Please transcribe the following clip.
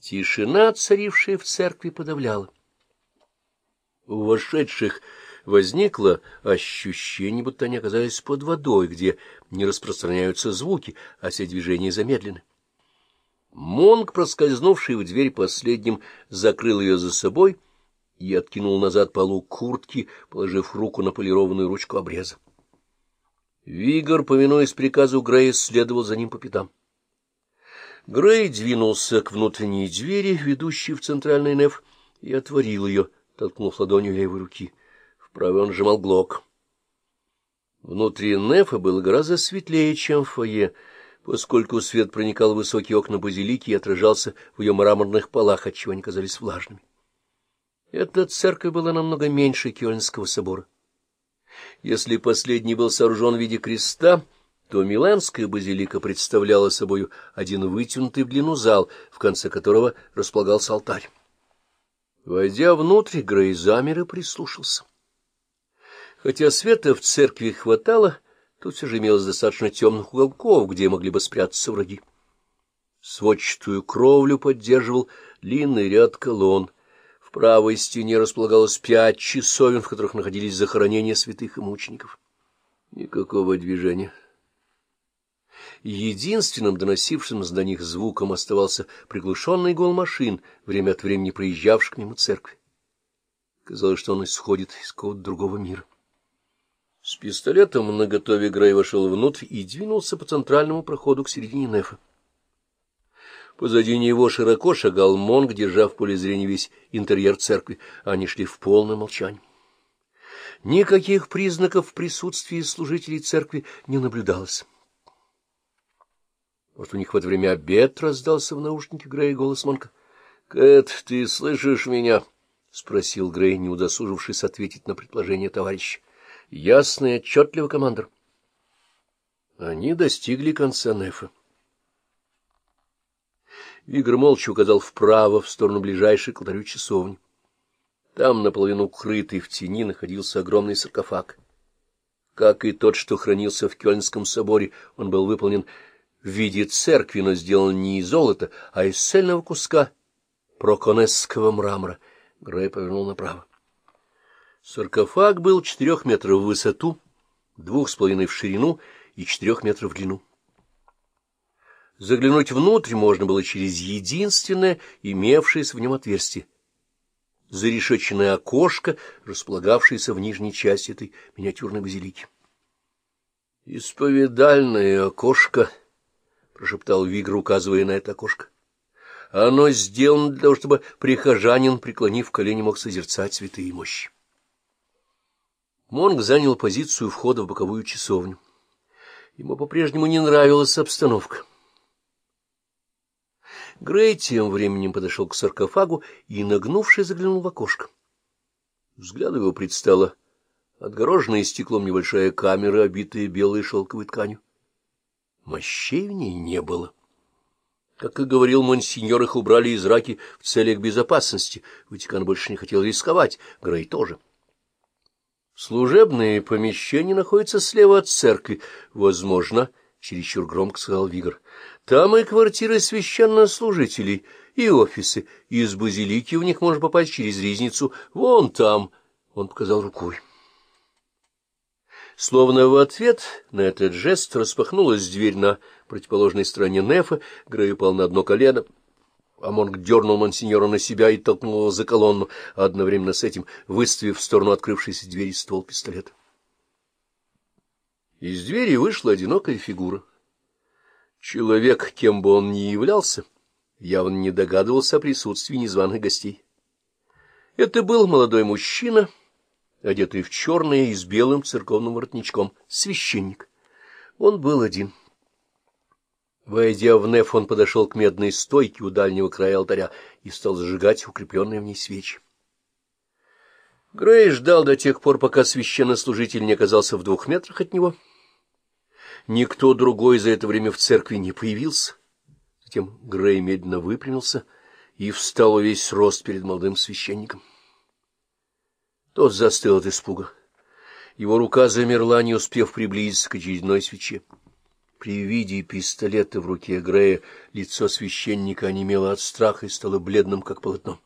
Тишина, царившая в церкви, подавляла. У вошедших возникло ощущение, будто они оказались под водой, где не распространяются звуки, а все движения замедлены. Монг, проскользнувший в дверь последним, закрыл ее за собой и откинул назад полу куртки, положив руку на полированную ручку обреза. Вигор, повинуясь приказу Грея, следовал за ним по пятам. Грей двинулся к внутренней двери, ведущей в центральный неф, и отворил ее, толкнув ладонью левой руки. В правой он сжимал глок. Внутри нефа было гораздо светлее, чем в фойе, поскольку свет проникал в высокие окна базилики и отражался в ее мраморных полах, отчего они казались влажными. Эта церковь была намного меньше Кёльнского собора. Если последний был сооружен в виде креста, то Миланская базилика представляла собой один вытянутый в длину зал, в конце которого располагался алтарь. Войдя внутрь, Грей замер и прислушался. Хотя света в церкви хватало, тут все же имелось достаточно темных уголков, где могли бы спрятаться враги. Сводчатую кровлю поддерживал длинный ряд колонн. В правой стене располагалось пять часовен, в которых находились захоронения святых и мучеников. Никакого движения. Единственным доносившимся до них звуком оставался приглушенный гул машин, время от времени проезжавших мимо церкви. Казалось, что он исходит из какого-то другого мира. С пистолетом наготове Грей вошел внутрь и двинулся по центральному проходу к середине нефа. Позади него широко шагал Монг, держа в поле зрения весь интерьер церкви. Они шли в полном молчании. Никаких признаков присутствия служителей церкви не наблюдалось. Может, у них в это время обед раздался в наушнике Грея голос Монка. — Кэт, ты слышишь меня? — спросил Грей, не удосужившись ответить на предположение товарища. — Ясно и отчетливо, командир. Они достигли конца Нефа. Вигр молча указал вправо, в сторону ближайшей к алтарю часовни. Там, наполовину укрытый в тени, находился огромный саркофаг. Как и тот, что хранился в Кёльнском соборе, он был выполнен в виде церкви, но сделан не из золота, а из цельного куска проконесского мрамора. Грей повернул направо. Саркофаг был четырех метров в высоту, двух с половиной в ширину и четырех метров в длину. Заглянуть внутрь можно было через единственное, имевшееся в нем отверстие. Зарешеченное окошко, располагавшееся в нижней части этой миниатюрной базилики. «Исповедальное окошко», — прошептал Вигр, указывая на это окошко. «Оно сделано для того, чтобы прихожанин, преклонив колени, мог созерцать святые мощи». Монг занял позицию входа в боковую часовню. Ему по-прежнему не нравилась обстановка. Грей тем временем подошел к саркофагу и, нагнувшись, заглянул в окошко. Взгляду его предстала отгороженная стеклом небольшая камера, обитая белой шелковой тканью. Мощей в ней не было. Как и говорил монсеньор, их убрали из раки в целях безопасности. Ватикан больше не хотел рисковать, Грей тоже. Служебные помещения находятся слева от церкви. Возможно, — чересчур громко сказал Вигр. Там и квартиры священнослужителей, и офисы. Из базилики в них можно попасть через ризницу. Вон там, — он показал рукой. Словно в ответ на этот жест распахнулась дверь на противоположной стороне Нефа, Грей упал на одно колено. Амонг дернул мансиньора на себя и толкнул его за колонну, одновременно с этим выставив в сторону открывшейся двери ствол пистолета. Из двери вышла одинокая фигура. Человек, кем бы он ни являлся, явно не догадывался о присутствии незваных гостей. Это был молодой мужчина, одетый в черное и с белым церковным воротничком, священник. Он был один. Войдя в неф, он подошел к медной стойке у дальнего края алтаря и стал зажигать укрепленные в ней свечи. Грей ждал до тех пор, пока священнослужитель не оказался в двух метрах от него — Никто другой за это время в церкви не появился. Затем Грей медленно выпрямился и встал весь рост перед молодым священником. Тот застыл от испуга. Его рука замерла, не успев приблизиться к очередной свече. При виде пистолета в руке Грея лицо священника онемело от страха и стало бледным, как полотно.